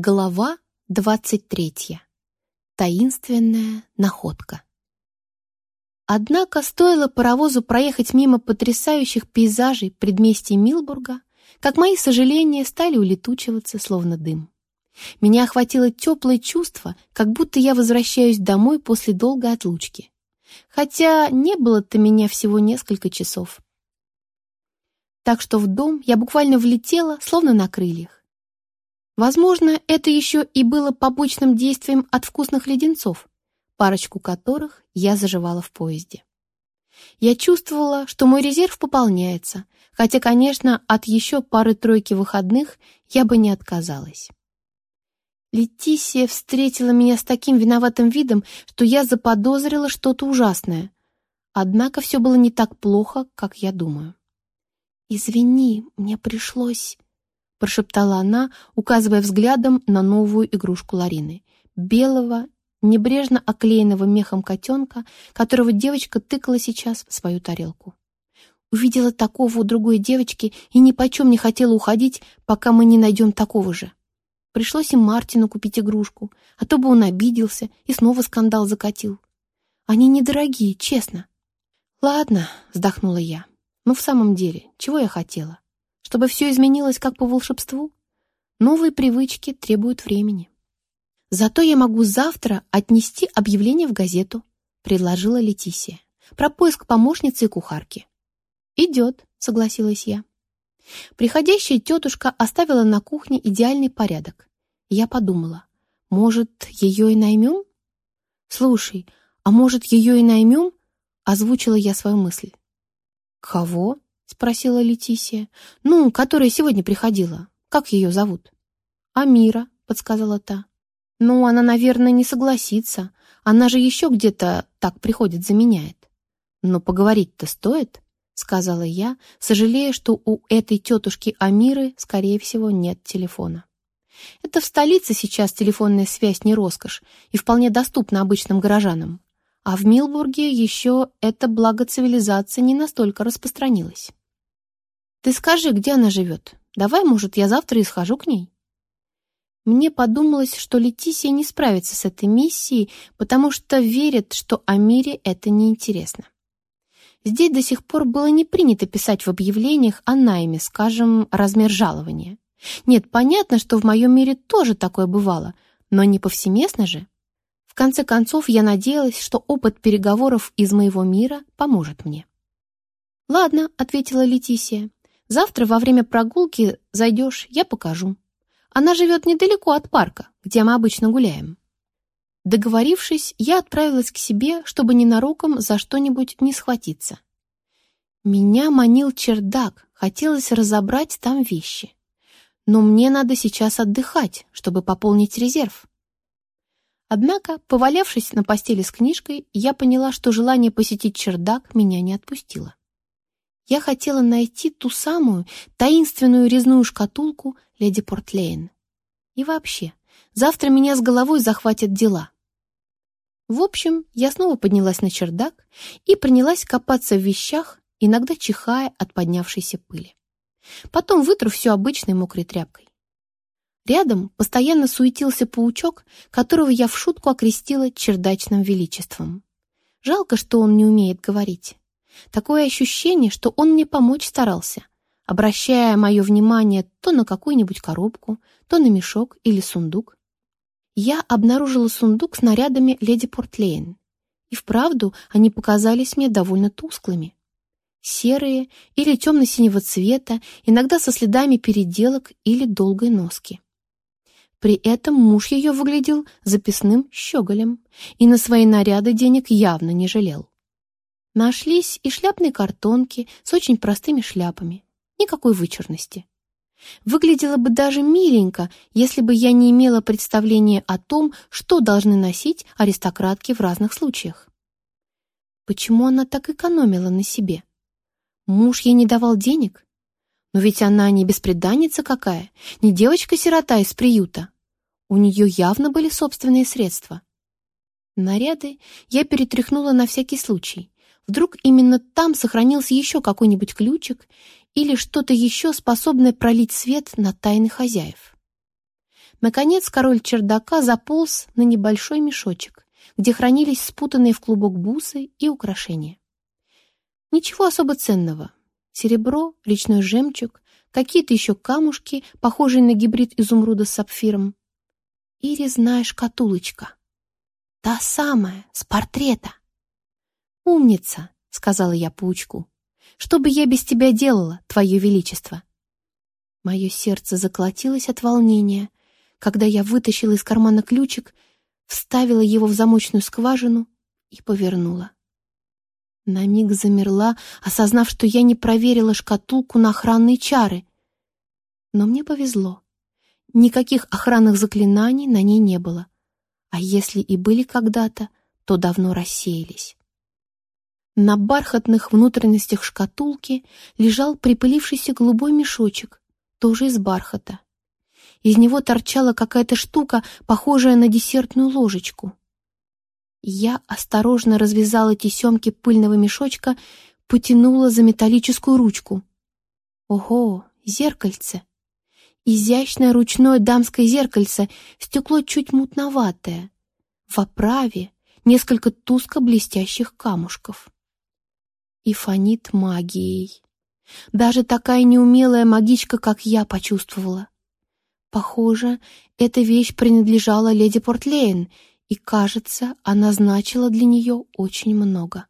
Глава 23. Таинственная находка. Однако стоило паровозу проехать мимо потрясающих пейзажей предместья Милбурга, как мои сожаления стали улетучиваться, словно дым. Меня охватило теплое чувство, как будто я возвращаюсь домой после долгой отлучки. Хотя не было-то меня всего несколько часов. Так что в дом я буквально влетела, словно на крыльях. Возможно, это еще и было побочным действием от вкусных леденцов, парочку которых я заживала в поезде. Я чувствовала, что мой резерв пополняется, хотя, конечно, от еще пары-тройки выходных я бы не отказалась. Летисия встретила меня с таким виноватым видом, что я заподозрила что-то ужасное. Однако все было не так плохо, как я думаю. «Извини, мне пришлось...» прошептала она, указывая взглядом на новую игрушку Ларины. Белого, небрежно оклеенного мехом котенка, которого девочка тыкала сейчас в свою тарелку. Увидела такого у другой девочки и ни почем не хотела уходить, пока мы не найдем такого же. Пришлось и Мартину купить игрушку, а то бы он обиделся и снова скандал закатил. Они недорогие, честно. «Ладно», — вздохнула я. «Ну, в самом деле, чего я хотела? Чтобы все изменилось как по волшебству? Новые привычки требуют времени. Зато я могу завтра отнести объявление в газету, предложила Летисия, про поиск помощницы и кухарки. Идет, согласилась я. Приходящая тетушка оставила на кухне идеальный порядок. Я подумала, может, ее и наймем? Слушай, а может, ее и наймем? Озвучила я свою мысль. Кого? — спросила Летисия. «Ну, которая сегодня приходила. Как ее зовут?» «Амира», — подсказала та. «Ну, она, наверное, не согласится. Она же еще где-то так приходит, заменяет». «Но поговорить-то стоит», — сказала я, сожалея, что у этой тетушки Амиры, скорее всего, нет телефона. Это в столице сейчас телефонная связь не роскошь и вполне доступна обычным горожанам. А в Милбурге еще это благо цивилизации не настолько распространилось. Ты скажи, где она живет? Давай, может, я завтра и схожу к ней?» Мне подумалось, что Летисия не справится с этой миссией, потому что верит, что о мире это неинтересно. Здесь до сих пор было не принято писать в объявлениях о найме, скажем, размер жалования. Нет, понятно, что в моем мире тоже такое бывало, но не повсеместно же. В конце концов, я надеялась, что опыт переговоров из моего мира поможет мне. «Ладно», — ответила Летисия, Завтра во время прогулки зайдешь, я покажу. Она живет недалеко от парка, где мы обычно гуляем». Договорившись, я отправилась к себе, чтобы ненароком за что-нибудь не схватиться. Меня манил чердак, хотелось разобрать там вещи. Но мне надо сейчас отдыхать, чтобы пополнить резерв. Однако, повалявшись на постели с книжкой, я поняла, что желание посетить чердак меня не отпустило. Я хотела найти ту самую таинственную резную шкатулку леди Портлейн. И вообще, завтра меня с головой захватят дела. В общем, я снова поднялась на чердак и принялась копаться в вещах, иногда чихая от поднявшейся пыли. Потом вытру все обычной мокрой тряпкой. Рядом постоянно суетился паучок, которого я в шутку окрестила чердачным величеством. Жалко, что он не умеет говорить. Такое ощущение, что он мне помочь старался, обращая мое внимание то на какую-нибудь коробку, то на мешок или сундук. Я обнаружила сундук с нарядами леди Портлейн. И вправду они показались мне довольно тусклыми. Серые или темно-синего цвета, иногда со следами переделок или долгой носки. При этом муж ее выглядел записным щеголем и на свои наряды денег явно не жалел. Нашлись и шляпные картонки с очень простыми шляпами. Никакой вычурности. Выглядело бы даже миленько, если бы я не имела представления о том, что должны носить аристократки в разных случаях. Почему она так экономила на себе? Муж ей не давал денег? Но ведь она не беспреданница какая, не девочка-сирота из приюта. У нее явно были собственные средства. Наряды я перетряхнула на всякий случай, Вдруг именно там сохранился еще какой-нибудь ключик или что-то еще способное пролить свет на тайны хозяев. Наконец король чердака заполз на небольшой мешочек, где хранились спутанные в клубок бусы и украшения. Ничего особо ценного. Серебро, речной жемчуг, какие-то еще камушки, похожие на гибрид изумруда с сапфиром. И резная шкатулочка. Та самая, с портрета. «Умница», — сказала я паучку. «Что бы я без тебя делала, твое величество?» Мое сердце заколотилось от волнения, когда я вытащила из кармана ключик, вставила его в замочную скважину и повернула. На миг замерла, осознав, что я не проверила шкатулку на охранные чары. Но мне повезло. Никаких охранных заклинаний на ней не было. А если и были когда-то, то давно рассеялись. На бархатных внутренностях шкатулки лежал припылившийся голубой мешочек, тоже из бархата. Из него торчала какая-то штука, похожая на десертную ложечку. Я осторожно развязала тесемки пыльного мешочка, потянула за металлическую ручку. Ого, зеркальце! Изящное ручное дамское зеркальце, стекло чуть мутноватое. В оправе несколько туско блестящих камушков. И фонит магией. Даже такая неумелая магичка, как я, почувствовала. Похоже, эта вещь принадлежала леди Портлейн, и, кажется, она значила для нее очень много.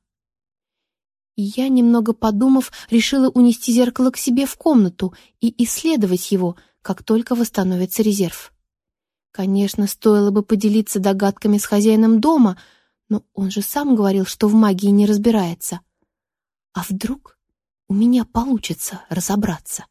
Я, немного подумав, решила унести зеркало к себе в комнату и исследовать его, как только восстановится резерв. Конечно, стоило бы поделиться догадками с хозяином дома, но он же сам говорил, что в магии не разбирается. А вдруг у меня получится разобраться?